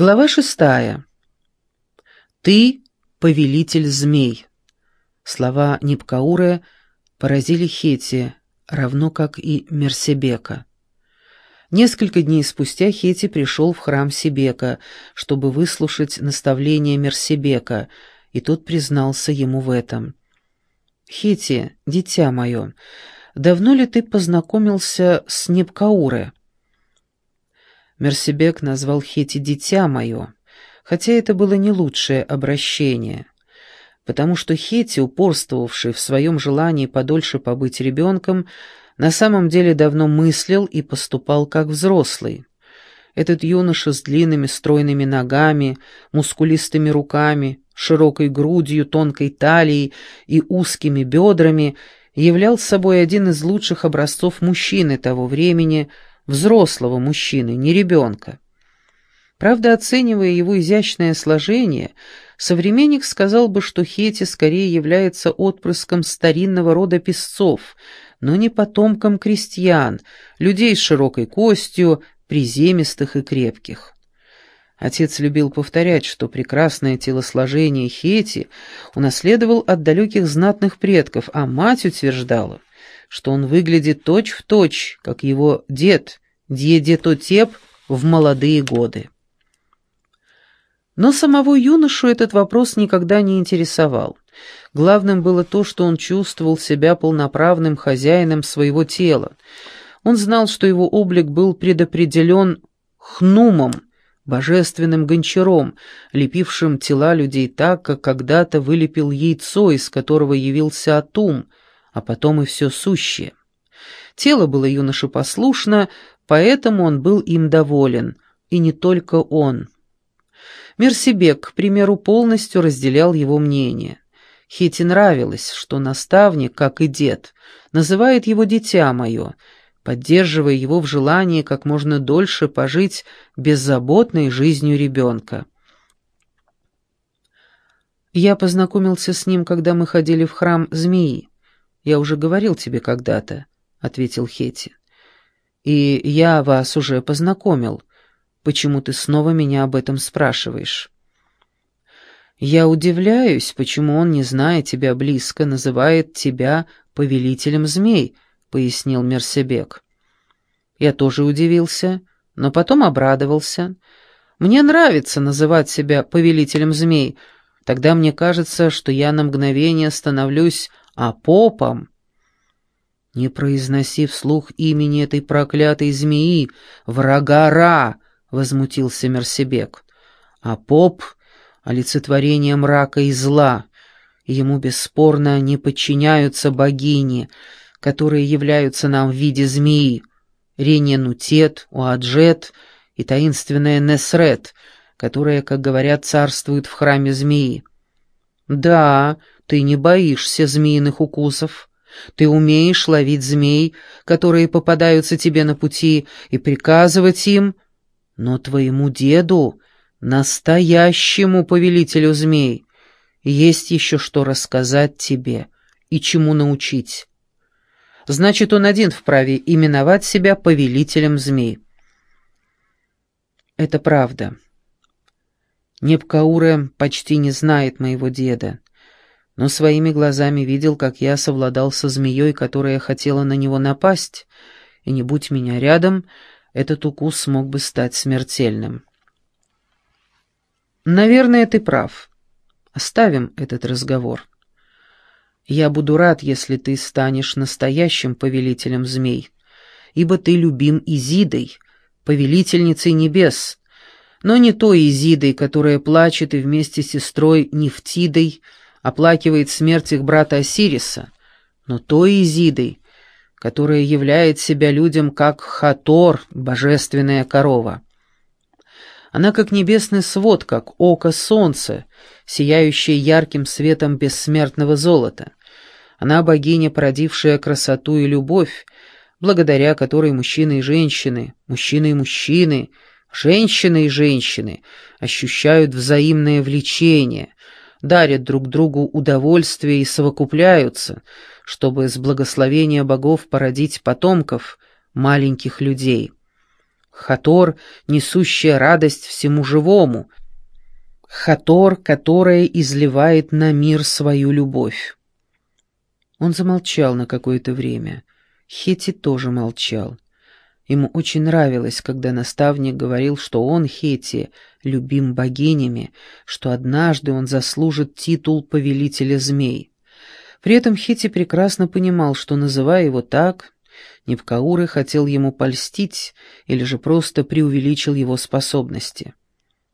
Глава шестая. «Ты — повелитель змей». Слова Нипкауры поразили Хети, равно как и Мерсебека. Несколько дней спустя Хети пришел в храм Себека, чтобы выслушать наставления Мерсебека, и тот признался ему в этом. «Хети, дитя мое, давно ли ты познакомился с Непкауре?» Мерсебек назвал Хети «дитя мое», хотя это было не лучшее обращение, потому что Хети, упорствовавший в своем желании подольше побыть ребенком, на самом деле давно мыслил и поступал как взрослый. Этот юноша с длинными стройными ногами, мускулистыми руками, широкой грудью, тонкой талией и узкими бедрами являл собой один из лучших образцов мужчины того времени — взрослого мужчины, не ребенка. Правда, оценивая его изящное сложение, современник сказал бы, что Хети скорее является отпрыском старинного рода песцов, но не потомком крестьян, людей с широкой костью, приземистых и крепких. Отец любил повторять, что прекрасное телосложение Хети унаследовал от далеких знатных предков, а мать утверждала, что он выглядит точь-в-точь, точь, как его дед, Дьедетотеп, в молодые годы. Но самого юношу этот вопрос никогда не интересовал. Главным было то, что он чувствовал себя полноправным хозяином своего тела. Он знал, что его облик был предопределен хнумом, божественным гончаром, лепившим тела людей так, как когда-то вылепил яйцо, из которого явился Атум — а потом и все сущее. Тело было юноше послушно, поэтому он был им доволен, и не только он. Мерсибек, к примеру, полностью разделял его мнение. Хите нравилось, что наставник, как и дед, называет его «дитя мое», поддерживая его в желании как можно дольше пожить беззаботной жизнью ребенка. Я познакомился с ним, когда мы ходили в храм змеи. Я уже говорил тебе когда-то», — ответил Хети. «И я вас уже познакомил. Почему ты снова меня об этом спрашиваешь?» «Я удивляюсь, почему он, не зная тебя близко, называет тебя повелителем змей», — пояснил Мерсебек. Я тоже удивился, но потом обрадовался. Мне нравится называть себя повелителем змей. Тогда мне кажется, что я на мгновение становлюсь а попом... Не произноси вслух имени этой проклятой змеи, врага Ра, — возмутился Мерсебек. А поп — олицетворение мрака и зла, ему бесспорно не подчиняются богини, которые являются нам в виде змеи, Рененутет, Уаджет и таинственная Несрет, которая, как говорят, царствует в храме змеи. Да, ты не боишься змеиных укусов. Ты умеешь ловить змей, которые попадаются тебе на пути, и приказывать им. Но твоему деду, настоящему повелителю змей, есть еще что рассказать тебе и чему научить. Значит, он один вправе именовать себя повелителем змей. Это правда. Непкауре почти не знает моего деда но своими глазами видел, как я совладал со змеей, которая хотела на него напасть, и не будь меня рядом, этот укус смог бы стать смертельным. Наверное, ты прав. Оставим этот разговор. Я буду рад, если ты станешь настоящим повелителем змей, ибо ты любим Изидой, повелительницей небес, но не той Изидой, которая плачет и вместе с сестрой Нефтидой — оплакивает смерть их брата Осириса, но той Изидой, которая являет себя людям как Хатор, божественная корова. Она как небесный свод, как око солнца, сияющее ярким светом бессмертного золота. Она богиня, породившая красоту и любовь, благодаря которой мужчины и женщины, мужчины и мужчины, женщины и женщины ощущают взаимное влечение, дарят друг другу удовольствие и совокупляются, чтобы с благословения богов породить потомков, маленьких людей. Хатор, несущая радость всему живому. Хатор, которая изливает на мир свою любовь. Он замолчал на какое-то время. Хети тоже молчал. Ему очень нравилось, когда наставник говорил, что он, Хети, любим богинями, что однажды он заслужит титул повелителя змей. При этом Хети прекрасно понимал, что, называя его так, Невкауры хотел ему польстить или же просто преувеличил его способности.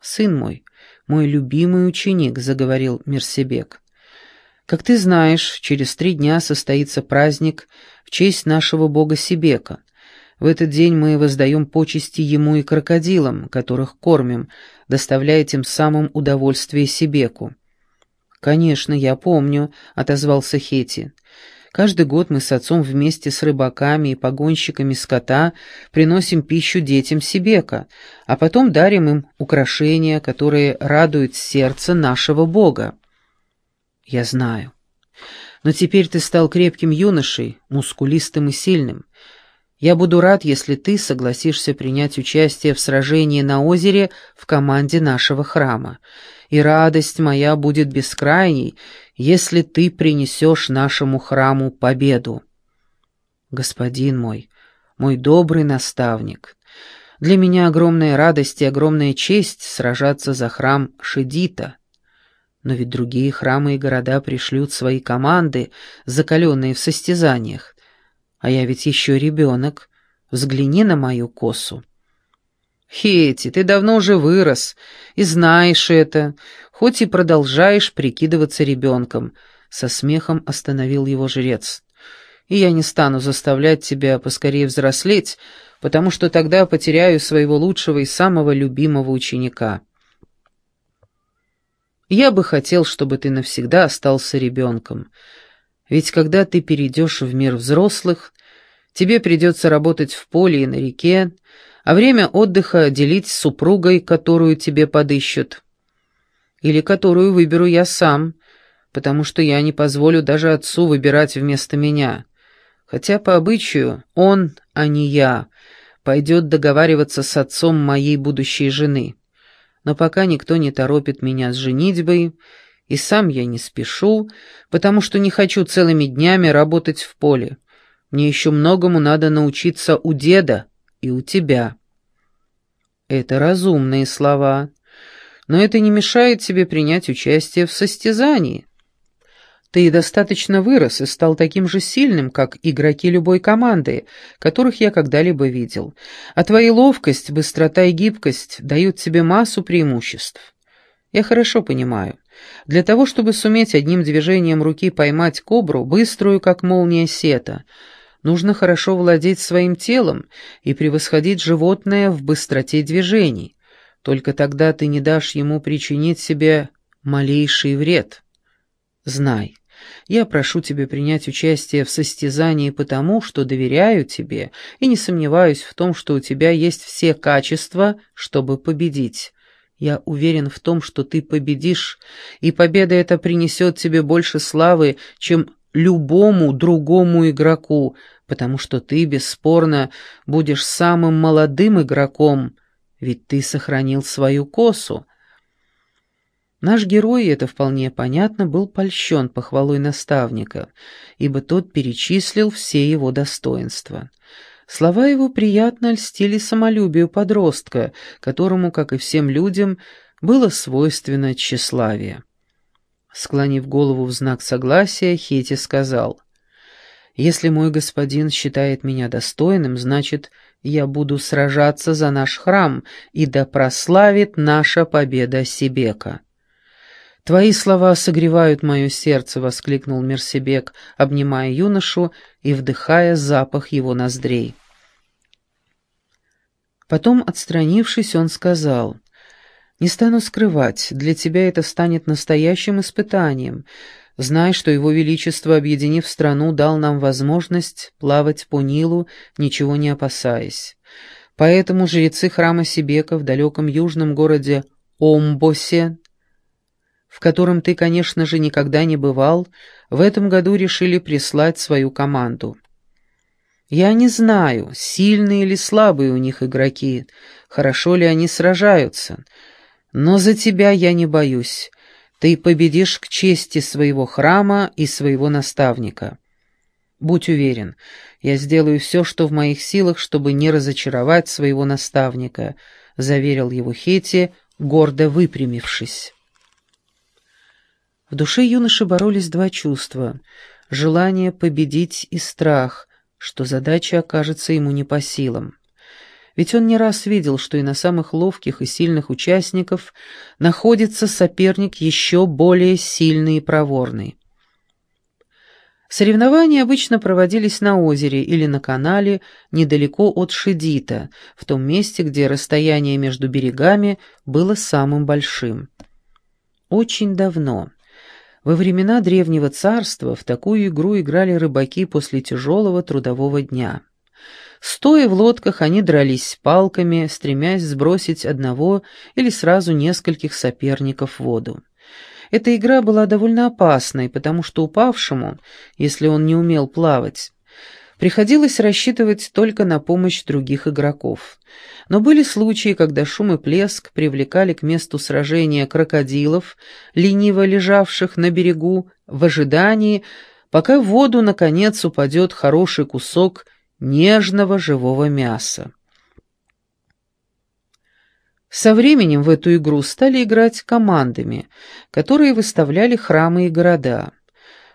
«Сын мой, мой любимый ученик», — заговорил Мерсебек. «Как ты знаешь, через три дня состоится праздник в честь нашего бога Сибека. В этот день мы воздаем почести ему и крокодилам, которых кормим, доставляя тем самым удовольствие Сибеку». «Конечно, я помню», — отозвался Хети. Каждый год мы с отцом вместе с рыбаками и погонщиками скота приносим пищу детям Сибека, а потом дарим им украшения, которые радуют сердце нашего Бога. Я знаю. Но теперь ты стал крепким юношей, мускулистым и сильным. Я буду рад, если ты согласишься принять участие в сражении на озере в команде нашего храма. И радость моя будет бескрайней, если ты принесешь нашему храму победу. Господин мой, мой добрый наставник, для меня огромная радость и огромная честь сражаться за храм Шедита. Но ведь другие храмы и города пришлют свои команды, закаленные в состязаниях. А я ведь еще ребенок. Взгляни на мою косу. Хети, ты давно уже вырос и знаешь это, хоть и продолжаешь прикидываться ребенком. Со смехом остановил его жрец. И я не стану заставлять тебя поскорее взрослеть, потому что тогда потеряю своего лучшего и самого любимого ученика. Я бы хотел, чтобы ты навсегда остался ребенком. Ведь когда ты перейдешь в мир взрослых, тебе придется работать в поле и на реке, а время отдыха делить с супругой, которую тебе подыщут. Или которую выберу я сам, потому что я не позволю даже отцу выбирать вместо меня. Хотя по обычаю он, а не я, пойдет договариваться с отцом моей будущей жены. Но пока никто не торопит меня с женитьбой, и сам я не спешу, потому что не хочу целыми днями работать в поле. Мне еще многому надо научиться у деда и у тебя. Это разумные слова, но это не мешает тебе принять участие в состязании. Ты достаточно вырос и стал таким же сильным, как игроки любой команды, которых я когда-либо видел. А твоя ловкость, быстрота и гибкость дают тебе массу преимуществ. Я хорошо понимаю. Для того, чтобы суметь одним движением руки поймать кобру, быструю, как молния сета, нужно хорошо владеть своим телом и превосходить животное в быстроте движений. Только тогда ты не дашь ему причинить себе малейший вред. Знай, я прошу тебя принять участие в состязании потому, что доверяю тебе и не сомневаюсь в том, что у тебя есть все качества, чтобы победить. Я уверен в том, что ты победишь, и победа эта принесет тебе больше славы, чем любому другому игроку, потому что ты, бесспорно, будешь самым молодым игроком, ведь ты сохранил свою косу. Наш герой, это вполне понятно, был польщен похвалой наставника, ибо тот перечислил все его достоинства. Слова его приятно льстили самолюбию подростка, которому, как и всем людям, было свойственно тщеславие. Склонив голову в знак согласия, Хети сказал, «Если мой господин считает меня достойным, значит, я буду сражаться за наш храм, и да прославит наша победа Сибека». «Твои слова согревают мое сердце», — воскликнул Мерсебек, обнимая юношу и вдыхая запах его ноздрей. Потом, отстранившись, он сказал, «Не стану скрывать, для тебя это станет настоящим испытанием. Знай, что Его Величество, объединив страну, дал нам возможность плавать по Нилу, ничего не опасаясь. Поэтому жрецы храма Сибека в далеком южном городе Омбосе в котором ты, конечно же, никогда не бывал, в этом году решили прислать свою команду. Я не знаю, сильные или слабые у них игроки, хорошо ли они сражаются, но за тебя я не боюсь. Ты победишь к чести своего храма и своего наставника. Будь уверен, я сделаю все, что в моих силах, чтобы не разочаровать своего наставника», — заверил его Хети, гордо выпрямившись. В душе юноши боролись два чувства — желание победить и страх, что задача окажется ему не по силам. Ведь он не раз видел, что и на самых ловких и сильных участников находится соперник еще более сильный и проворный. Соревнования обычно проводились на озере или на канале недалеко от Шедита, в том месте, где расстояние между берегами было самым большим. Очень давно, во времена Древнего Царства в такую игру играли рыбаки после тяжелого трудового дня. Стоя в лодках, они дрались палками, стремясь сбросить одного или сразу нескольких соперников в воду. Эта игра была довольно опасной, потому что упавшему, если он не умел плавать, Приходилось рассчитывать только на помощь других игроков. Но были случаи, когда шум и плеск привлекали к месту сражения крокодилов, лениво лежавших на берегу, в ожидании, пока в воду, наконец, упадет хороший кусок нежного живого мяса. Со временем в эту игру стали играть командами, которые выставляли храмы и города.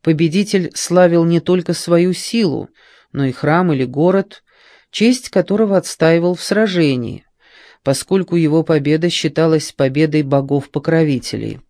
Победитель славил не только свою силу, но и храм или город, честь которого отстаивал в сражении, поскольку его победа считалась победой богов-покровителей.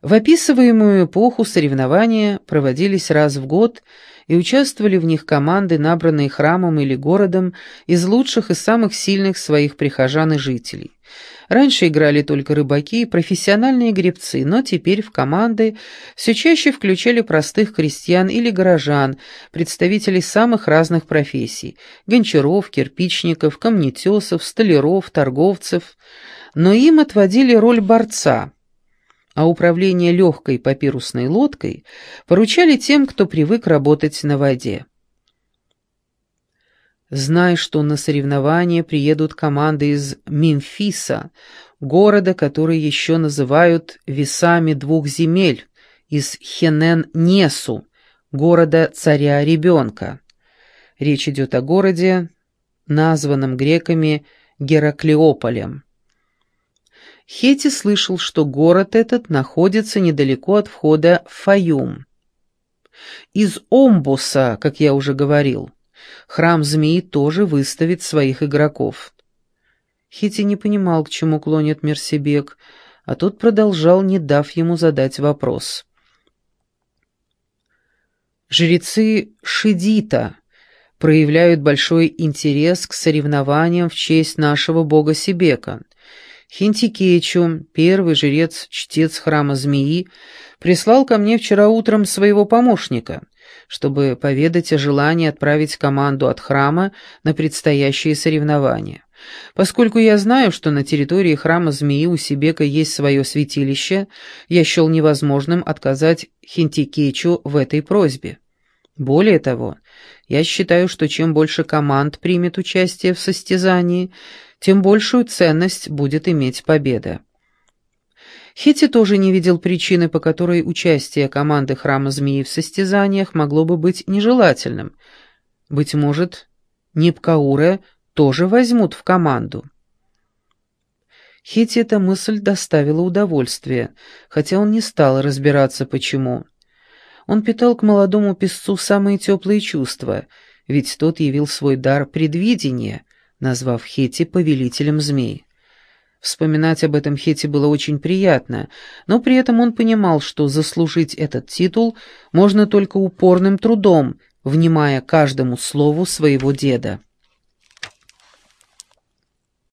В описываемую эпоху соревнования проводились раз в год, и участвовали в них команды, набранные храмом или городом из лучших и самых сильных своих прихожан и жителей. Раньше играли только рыбаки и профессиональные гребцы, но теперь в команды все чаще включали простых крестьян или горожан, представителей самых разных профессий – гончаров, кирпичников, камнетесов, столяров, торговцев. Но им отводили роль борца – а управление легкой папирусной лодкой поручали тем, кто привык работать на воде. Знай, что на соревнования приедут команды из Мемфиса, города, который еще называют «весами двух земель», из Хенен-Несу, города царя-ребенка. Речь идет о городе, названном греками Гераклеополем. Хети слышал, что город этот находится недалеко от входа в Фаюм. Из Омбуса, как я уже говорил, Храм змеи тоже выставит своих игроков. Хити не понимал, к чему клонит Мерсибек, а тот продолжал, не дав ему задать вопрос. Жрецы Шидита проявляют большой интерес к соревнованиям в честь нашего бога Сибека. Хинтикечу, первый жрец-чтец храма змеи, прислал ко мне вчера утром своего помощника — чтобы поведать о желании отправить команду от храма на предстоящие соревнования. Поскольку я знаю, что на территории храма змеи у Сибека есть свое святилище, я счел невозможным отказать Хинтикечу в этой просьбе. Более того, я считаю, что чем больше команд примет участие в состязании, тем большую ценность будет иметь победа. Хетти тоже не видел причины, по которой участие команды Храма Змеи в состязаниях могло бы быть нежелательным. Быть может, Нипкауре тоже возьмут в команду. Хетти эта мысль доставила удовольствие, хотя он не стал разбираться, почему. Он питал к молодому песцу самые теплые чувства, ведь тот явил свой дар предвидения, назвав Хетти повелителем змей. Вспоминать об этом Хете было очень приятно, но при этом он понимал, что заслужить этот титул можно только упорным трудом, внимая каждому слову своего деда.